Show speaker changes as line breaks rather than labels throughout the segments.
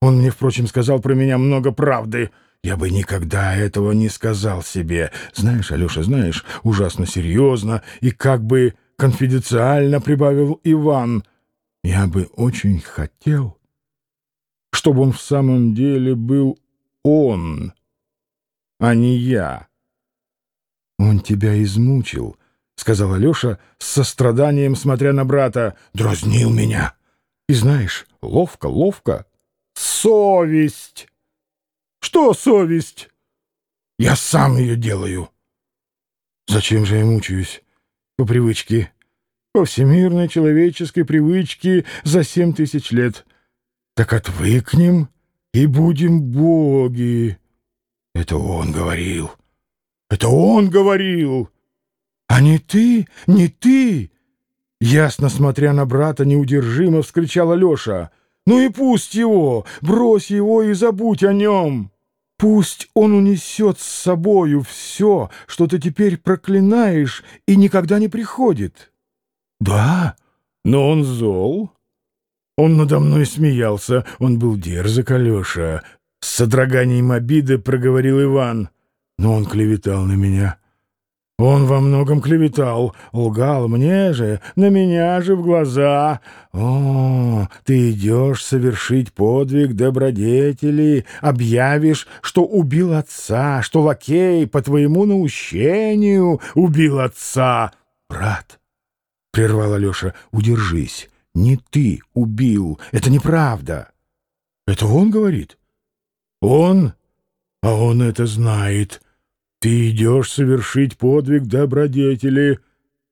Он мне, впрочем, сказал про меня много правды. Я бы никогда этого не сказал себе. Знаешь, Алеша, знаешь, ужасно серьезно и как бы конфиденциально прибавил Иван. Я бы очень хотел, чтобы он в самом деле был он, а не я. Он тебя измучил, — сказал Алеша с состраданием, смотря на брата. Дразнил меня. И знаешь, ловко, ловко. Совесть! Что совесть? Я сам ее делаю. Зачем же я мучаюсь? По привычке. По всемирной человеческой привычке за семь тысяч лет. Так отвыкнем и будем боги. Это он говорил. Это он говорил. А не ты, не ты. Ясно смотря на брата, неудержимо вскричала Леша. Ну и пусть его, брось его и забудь о нем. Пусть он унесет с собою все, что ты теперь проклинаешь и никогда не приходит. Да, но он зол. Он надо мной смеялся, он был дерзок, Алеша. С содроганием обиды проговорил Иван. Но он клеветал на меня. Он во многом клеветал, лгал мне же, на меня же в глаза. О, ты идешь совершить подвиг добродетели, объявишь, что убил отца, что лакей по твоему наущению убил отца. Брат, — прервал Алеша, — удержись, не ты убил, это неправда. Это он говорит? Он? А он это знает. — ты идешь совершить подвиг добродетели,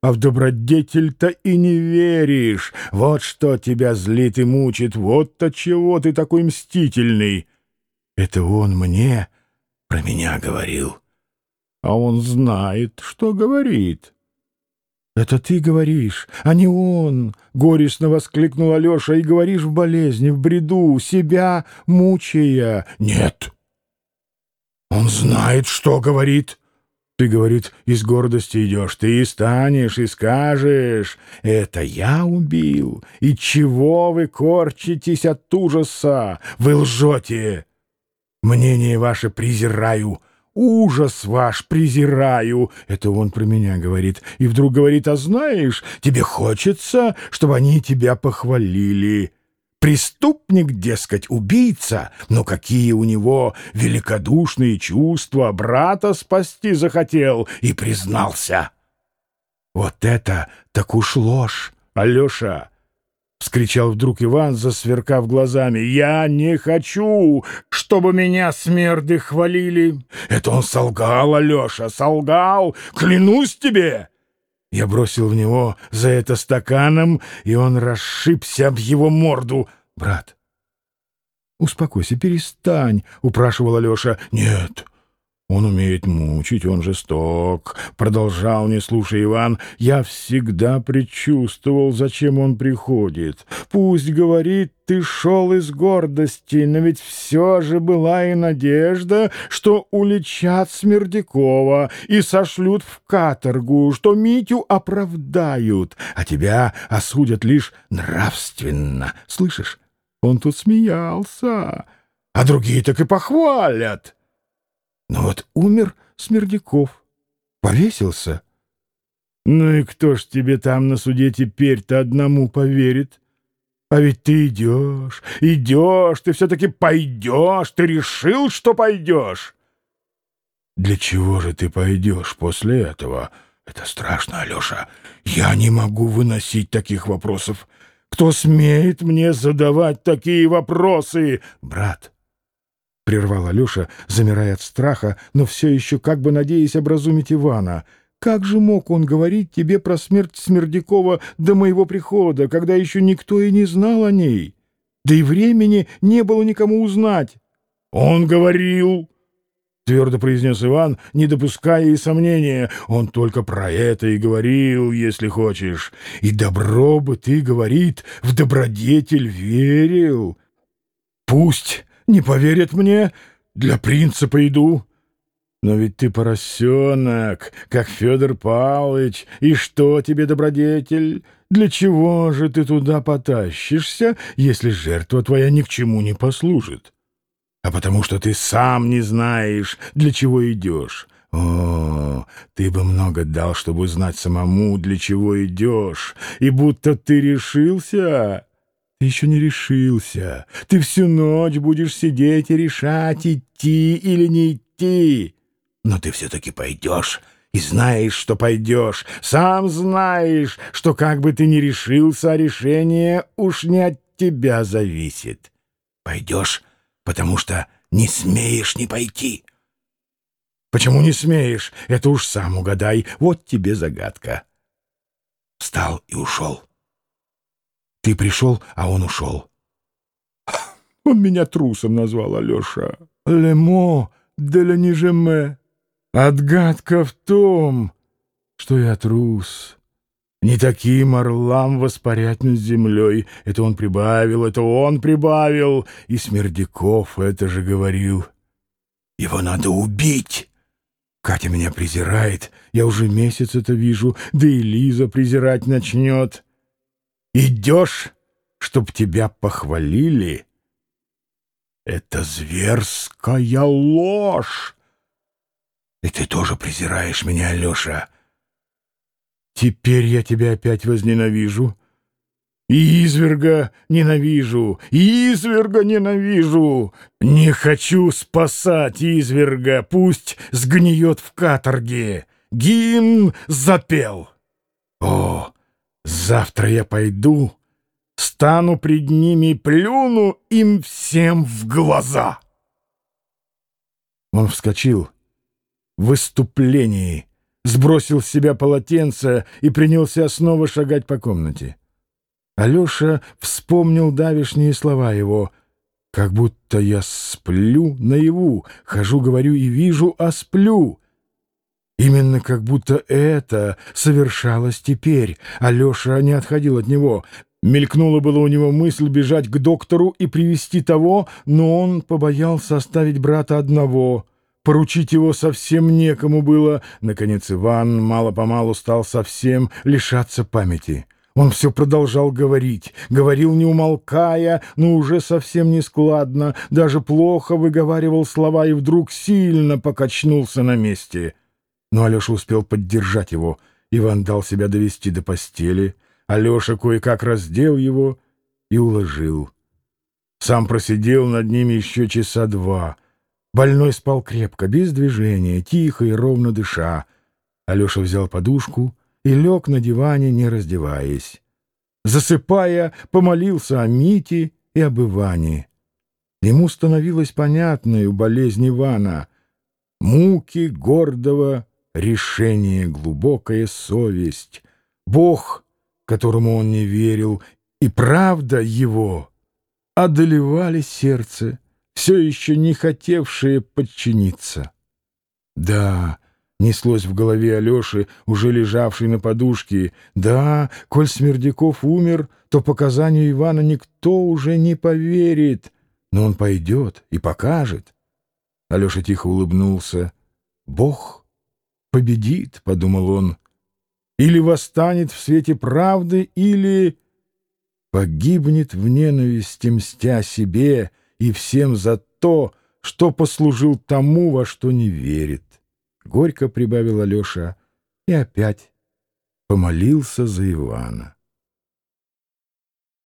а в добродетель-то и не веришь. Вот что тебя злит и мучит, вот-то чего ты такой мстительный. Это он мне про меня говорил. А он знает, что говорит. «Это ты говоришь, а не он!» — горестно воскликнул Алеша. «И говоришь в болезни, в бреду, себя мучая!» «Нет!» Он знает, что говорит. Ты, говорит, из гордости идешь, ты и станешь, и скажешь, это я убил, и чего вы корчитесь от ужаса, вы лжете. Мнение ваше презираю, ужас ваш презираю, это он про меня говорит, и вдруг говорит, а знаешь, тебе хочется, чтобы они тебя похвалили». Преступник, дескать, убийца, но какие у него великодушные чувства, брата спасти захотел и признался. Вот это так уж ложь, Алеша! — вскричал вдруг Иван, засверкав глазами. «Я не хочу, чтобы меня смерды хвалили. Это он солгал, Алеша, солгал, клянусь тебе!» Я бросил в него за это стаканом, и он расшибся об его морду. Брат, успокойся, перестань, — упрашивал Алеша. Нет, он умеет мучить, он жесток, — продолжал, не слушая Иван. Я всегда предчувствовал, зачем он приходит. Пусть, говорит, ты шел из гордости, но ведь все же была и надежда, что уличат Смердякова и сошлют в каторгу, что Митю оправдают, а тебя осудят лишь нравственно. Слышишь? Он тут смеялся, а другие так и похвалят. Но вот умер Смердяков, повесился. Ну и кто ж тебе там на суде теперь-то одному поверит? А ведь ты идешь, идешь, ты все-таки пойдешь, ты решил, что пойдешь. Для чего же ты пойдешь после этого? Это страшно, Алеша. Я не могу выносить таких вопросов. Кто смеет мне задавать такие вопросы? Брат, — прервал Алеша, замирая от страха, но все еще как бы надеясь образумить Ивана. «Как же мог он говорить тебе про смерть Смердякова до моего прихода, когда еще никто и не знал о ней? Да и времени не было никому узнать». «Он говорил!» — твердо произнес Иван, не допуская и сомнения. «Он только про это и говорил, если хочешь. И добро бы ты, говорит, в добродетель верил. Пусть не поверят мне, для принципа иду. Но ведь ты поросенок, как Федор Павлович. И что тебе, добродетель? Для чего же ты туда потащишься, если жертва твоя ни к чему не послужит? А потому что ты сам не знаешь, для чего идешь. О, ты бы много дал, чтобы знать самому, для чего идешь. И будто ты решился, ты еще не решился. Ты всю ночь будешь сидеть и решать, идти или не идти. Но ты все-таки пойдешь и знаешь, что пойдешь. Сам знаешь, что как бы ты ни решился, решение уж не от тебя зависит. Пойдешь, потому что не смеешь не пойти. Почему не смеешь? Это уж сам угадай. Вот тебе загадка. Встал и ушел. Ты пришел, а он ушел. Он меня трусом назвал, Алеша. Лемо де ля нижеме. Отгадка в том, что я трус. Не таким орлам воспарять над землей. Это он прибавил, это он прибавил. И Смердяков это же говорил. Его надо убить. Катя меня презирает. Я уже месяц это вижу. Да и Лиза презирать начнет. Идешь, чтоб тебя похвалили? Это зверская ложь. И ты тоже презираешь меня, Алеша. Теперь я тебя опять возненавижу. И изверга ненавижу, и изверга ненавижу. Не хочу спасать изверга, пусть сгниет в каторге. Гимн запел. О, Завтра я пойду, стану пред ними и плюну им всем в глаза. Он вскочил в выступлении, сбросил с себя полотенце и принялся снова шагать по комнате. Алеша вспомнил давишние слова его «Как будто я сплю наяву, хожу, говорю и вижу, а сплю». Именно как будто это совершалось теперь. Алеша не отходил от него. Мелькнула была у него мысль бежать к доктору и привести того, но он побоялся оставить брата одного. Поручить его совсем некому было. Наконец Иван мало-помалу стал совсем лишаться памяти. Он все продолжал говорить, говорил не умолкая, но уже совсем не складно, даже плохо выговаривал слова и вдруг сильно покачнулся на месте — но Алеша успел поддержать его. Иван дал себя довести до постели. Алеша кое-как раздел его и уложил. Сам просидел над ними еще часа два. Больной спал крепко, без движения, тихо и ровно дыша. Алеша взял подушку и лег на диване, не раздеваясь. Засыпая, помолился о Мите и об Иване. Ему становилось понятной болезнь Ивана, муки гордого решение, глубокая совесть, Бог, которому он не верил, и правда его одолевали сердце, все еще не хотевшее подчиниться. Да, неслось в голове Алеши, уже лежавшей на подушке, да, коль Смердяков умер, то показанию Ивана никто уже не поверит, но он пойдет и покажет. Алеша тихо улыбнулся. Бог победит, — подумал он, — или восстанет в свете правды, или погибнет в ненависти, мстя себе и всем за то, что послужил тому, во что не верит. Горько прибавил Алеша и опять помолился за Ивана.